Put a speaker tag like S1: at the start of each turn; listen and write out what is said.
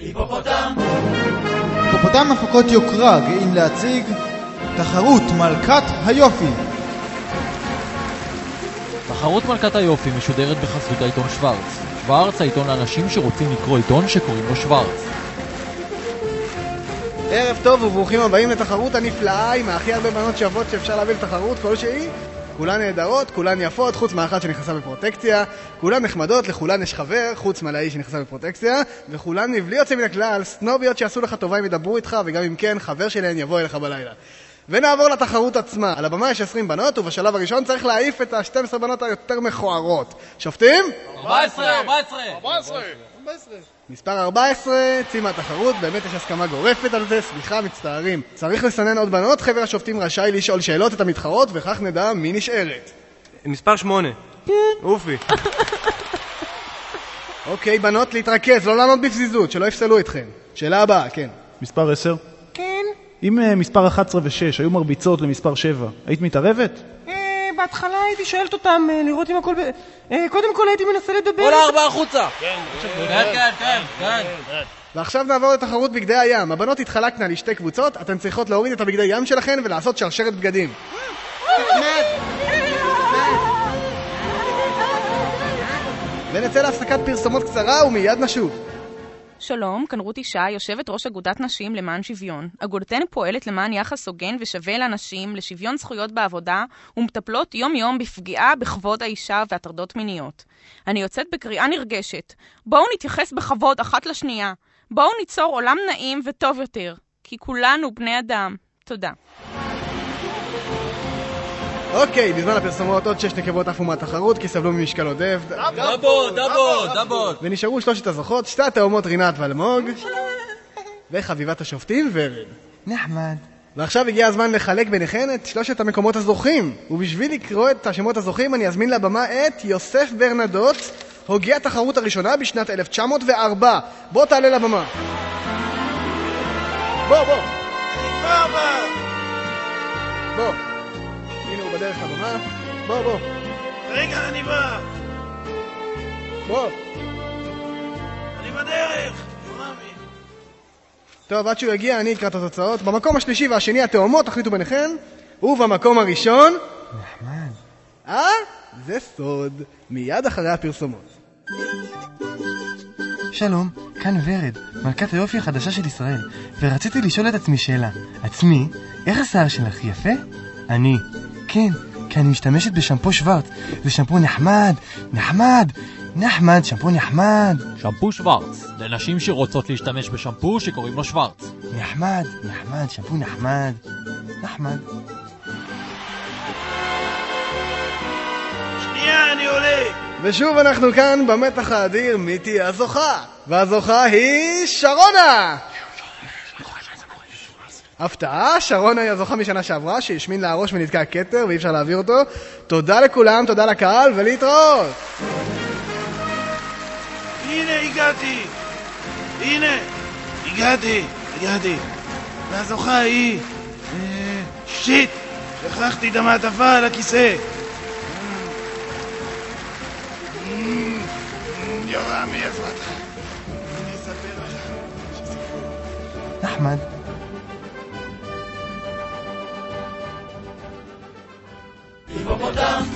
S1: היפופוטם! היפופוטם הפקות יוקרה גאים להציג תחרות מלכת היופי
S2: תחרות מלכת היופי משודרת בחסות העיתון שוורץ. שוורץ העיתון לאנשים שרוצים לקרוא עיתון שקוראים לו שוורץ.
S3: ערב טוב וברוכים הבאים לתחרות הנפלאה עם הכי הרבה בנות שוות שאפשר להביא לתחרות כלשהי. כולן נהדרות, כולן יפות, חוץ מאחת שנכנסה בפרוטקציה, כולן נחמדות, לכולן יש חבר, חוץ מהאיש שנכנסה בפרוטקציה, וכולן מבלי יוצא מן הכלל, סנוביות שיעשו לך טובה אם ידברו איתך, וגם אם כן, חבר שלהן יבוא אליך בלילה. ונעבור לתחרות עצמה. על הבמה יש 20 בנות, ובשלב הראשון צריך להעיף את ה-12 בנות היותר מכוערות. שופטים?
S2: 14! 14!
S3: מספר 14, צי מהתחרות, באמת יש הסכמה גורפת על זה, סליחה, מצטערים. צריך לסנן עוד בנות, חבר השופטים רשאי לשאול שאלות את המתחרות, וכך נדע מי נשארת.
S4: מספר שמונה.
S3: כן. אופי. אוקיי, בנות, להתרכז, לא לענות בפזיזות, שלא יפסלו אתכם. שאלה הבאה, כן.
S5: מספר 10?
S6: כן.
S5: אם uh, מספר 11 ו-6 היו מרביצות למספר 7, היית מתערבת?
S6: בהתחלה הייתי שואלת אותם אה, לראות אם הכל... ב... אה, קודם כל הייתי מנסה לדבר...
S2: כל הארבעה החוצה! כן, כן, כן, כן.
S3: ועכשיו נעבור לתחרות בגדי הים. הבנות התחלקנה לשתי קבוצות, אתן צריכות להוריד את הבגדי ים שלכן ולעשות שרשרת בגדים. ונצא להפסקת פרסומות קצרה ומיד נשוב.
S7: שלום, כאן רות ישי, יושבת ראש אגודת נשים למען שוויון. אגודתנו פועלת למען יחס הוגן ושווה לנשים, לשוויון זכויות בעבודה, ומטפלות יום-יום בפגיעה בכבוד האישה והטרדות מיניות. אני יוצאת בקריאה נרגשת. בואו נתייחס בכבוד אחת לשנייה. בואו ניצור עולם נעים וטוב יותר. כי כולנו בני אדם. תודה.
S3: אוקיי, בזמן הפרסומות עוד שש נקבות עפו מהתחרות כי סבלו ממשקל עודף.
S2: דבו, דבו, דבו.
S3: ונשארו שלושת הזוכות, שתי התאומות רינת ואלמוג, וחביבת השופטים ורד.
S6: נחמד.
S3: ועכשיו הגיע הזמן לחלק ביניכן את שלושת המקומות הזוכים. ובשביל לקרוא את השמות הזוכים אני אזמין לבמה את יוסף ברנדוט, הוגי התחרות הראשונה בשנת 1904. בוא תעלה לבמה. בוא, בוא. בוא. בדרך לבמה. בוא, בוא.
S8: רגע, אני בא.
S3: בוא.
S8: אני בדרך.
S3: טוב, עד שהוא יגיע אני אקרא את התוצאות. במקום השלישי והשני התאומות, תחליטו ביניכן. ובמקום הראשון...
S6: נחמד.
S3: אה? זה סוד. מיד אחרי הפרסומות.
S6: שלום, כאן ורד, מלכת היופי החדשה של ישראל, ורציתי לשאול את עצמי שאלה. עצמי, איך השיער שלך יפה? אני. כן, כי אני משתמשת בשמפו שוורץ. זה שמפו נחמד, נחמד, נחמד, שמפו נחמד,
S2: שמפו שוורץ. לנשים שרוצות להשתמש בשמפו שקוראים לו שוורץ.
S6: נחמד, נחמד, שמפו נחמד, נחמד.
S8: שנייה, אני עולה.
S3: ושוב אנחנו כאן במתח האדיר, מי תהיה הזוכה? והזוכה היא שרונה! הפתעה, שרונה היא הזוכה משנה שעברה, שהשמין לה הראש ונתקע כתר ואי אפשר להעביר אותו. תודה לכולם, תודה לקהל, ולהתראות!
S8: הנה, הגעתי. הנה, הגעתי, הגעתי. והזוכה היא... אה, שיט, שכחתי את המעטפה על הכיסא. יורמי, איפה אתה? אני אספר לך שסיפור.
S6: נחמד.